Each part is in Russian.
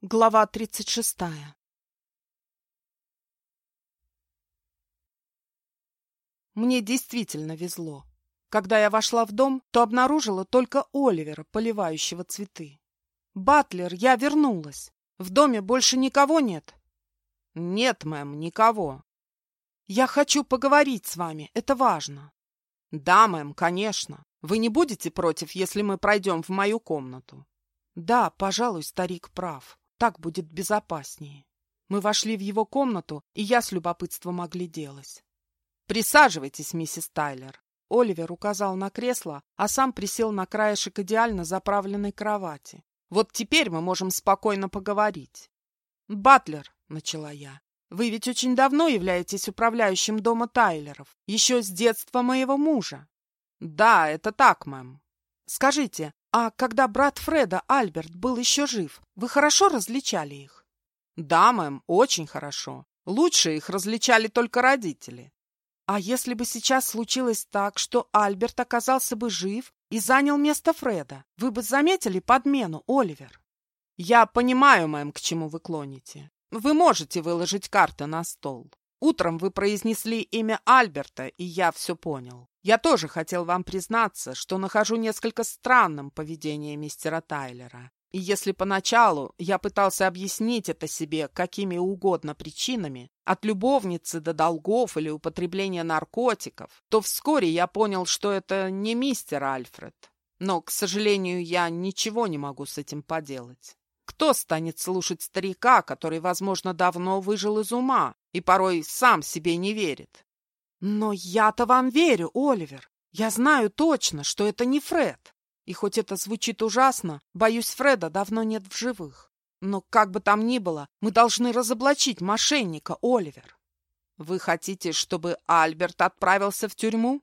Глава 36 Мне действительно везло. Когда я вошла в дом, то обнаружила только Оливера, поливающего цветы. «Батлер, я вернулась. В доме больше никого нет?» «Нет, мэм, никого». «Я хочу поговорить с вами, это важно». «Да, мэм, конечно. Вы не будете против, если мы пройдем в мою комнату?» «Да, пожалуй, старик прав. Так будет безопаснее. Мы вошли в его комнату, и я с любопытством огляделась. «Присаживайтесь, миссис Тайлер». Оливер указал на кресло, а сам присел на краешек идеально заправленной кровати. «Вот теперь мы можем спокойно поговорить». «Батлер», — начала я, — «вы ведь очень давно являетесь управляющим дома Тайлеров, еще с детства моего мужа». «Да, это так, мэм». «Скажите, а когда брат Фреда, Альберт, был еще жив, вы хорошо различали их? Да, мэм, очень хорошо. Лучше их различали только родители. А если бы сейчас случилось так, что Альберт оказался бы жив и занял место Фреда, вы бы заметили подмену, Оливер? Я понимаю, мэм, к чему вы клоните. Вы можете выложить карты на стол. Утром вы произнесли имя Альберта, и я все понял. Я тоже хотел вам признаться, что нахожу несколько странным поведение мистера Тайлера. И если поначалу я пытался объяснить это себе какими угодно причинами, от любовницы до долгов или употребления наркотиков, то вскоре я понял, что это не мистер Альфред. Но, к сожалению, я ничего не могу с этим поделать. Кто станет слушать старика, который, возможно, давно выжил из ума и порой сам себе не верит? Но я-то вам верю, Оливер. Я знаю точно, что это не Фред. И хоть это звучит ужасно, боюсь, Фреда давно нет в живых. Но как бы там ни было, мы должны разоблачить мошенника, Оливер. Вы хотите, чтобы Альберт отправился в тюрьму?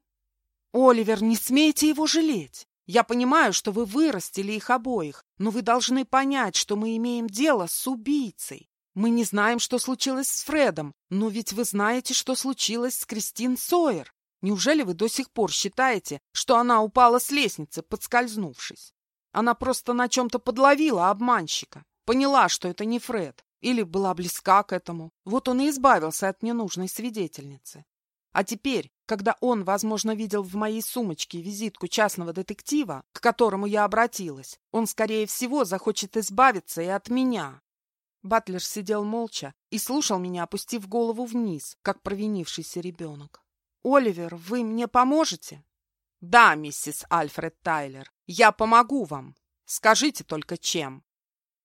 Оливер, не смейте его жалеть. Я понимаю, что вы вырастили их обоих, но вы должны понять, что мы имеем дело с убийцей. Мы не знаем, что случилось с Фредом, но ведь вы знаете, что случилось с Кристин Сойер. Неужели вы до сих пор считаете, что она упала с лестницы, подскользнувшись? Она просто на чем-то подловила обманщика, поняла, что это не Фред, или была близка к этому. Вот он и избавился от ненужной свидетельницы. А теперь, когда он, возможно, видел в моей сумочке визитку частного детектива, к которому я обратилась, он, скорее всего, захочет избавиться и от меня. Батлер сидел молча и слушал меня, опустив голову вниз, как провинившийся ребенок. «Оливер, вы мне поможете?» «Да, миссис Альфред Тайлер, я помогу вам. Скажите только, чем?»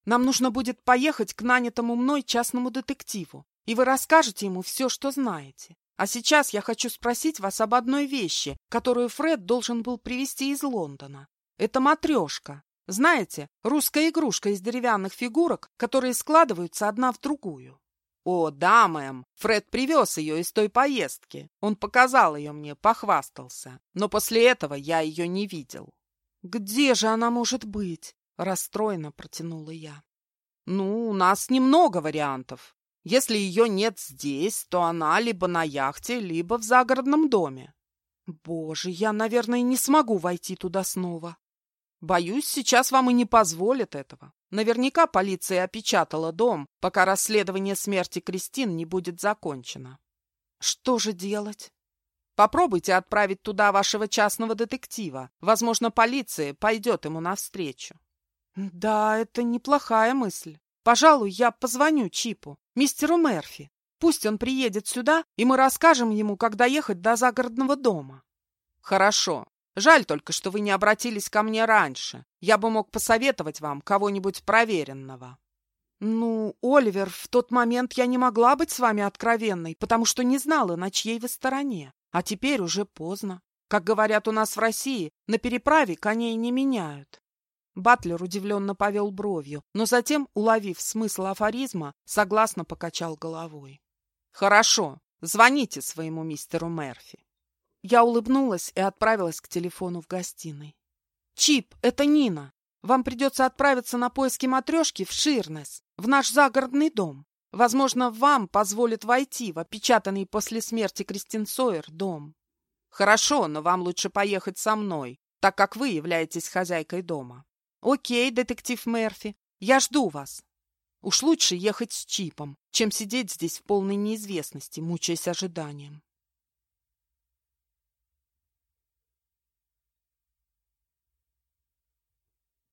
«Нам нужно будет поехать к нанятому мной частному детективу, и вы расскажете ему все, что знаете. А сейчас я хочу спросить вас об одной вещи, которую Фред должен был привезти из Лондона. Это матрешка. Знаете, русская игрушка из деревянных фигурок, которые складываются одна в другую. О, да, мэм, Фред привез ее из той поездки. Он показал ее мне, похвастался. Но после этого я ее не видел. Где же она может быть? Расстроенно протянула я. Ну, у нас немного вариантов. Если ее нет здесь, то она либо на яхте, либо в загородном доме. Боже, я, наверное, не смогу войти туда снова. Боюсь, сейчас вам и не позволят этого. Наверняка полиция опечатала дом, пока расследование смерти Кристин не будет закончено. Что же делать? Попробуйте отправить туда вашего частного детектива. Возможно, полиция пойдет ему навстречу. Да, это неплохая мысль. Пожалуй, я позвоню Чипу, мистеру Мерфи. Пусть он приедет сюда, и мы расскажем ему, как доехать до загородного дома. Хорошо. Жаль только, что вы не обратились ко мне раньше. Я бы мог посоветовать вам кого-нибудь проверенного. Ну, Оливер, в тот момент я не могла быть с вами откровенной, потому что не знала, на чьей вы стороне. А теперь уже поздно. Как говорят у нас в России, на переправе коней не меняют. Батлер удивленно повел бровью, но затем, уловив смысл афоризма, согласно покачал головой. «Хорошо, звоните своему мистеру Мерфи». Я улыбнулась и отправилась к телефону в гостиной. «Чип, это Нина. Вам придется отправиться на поиски матрешки в Ширнес, в наш загородный дом. Возможно, вам позволят войти в опечатанный после смерти Кристин Сойер дом». «Хорошо, но вам лучше поехать со мной, так как вы являетесь хозяйкой дома». «Окей, детектив Мерфи, я жду вас». Уж лучше ехать с чипом, чем сидеть здесь в полной неизвестности, мучаясь ожиданием.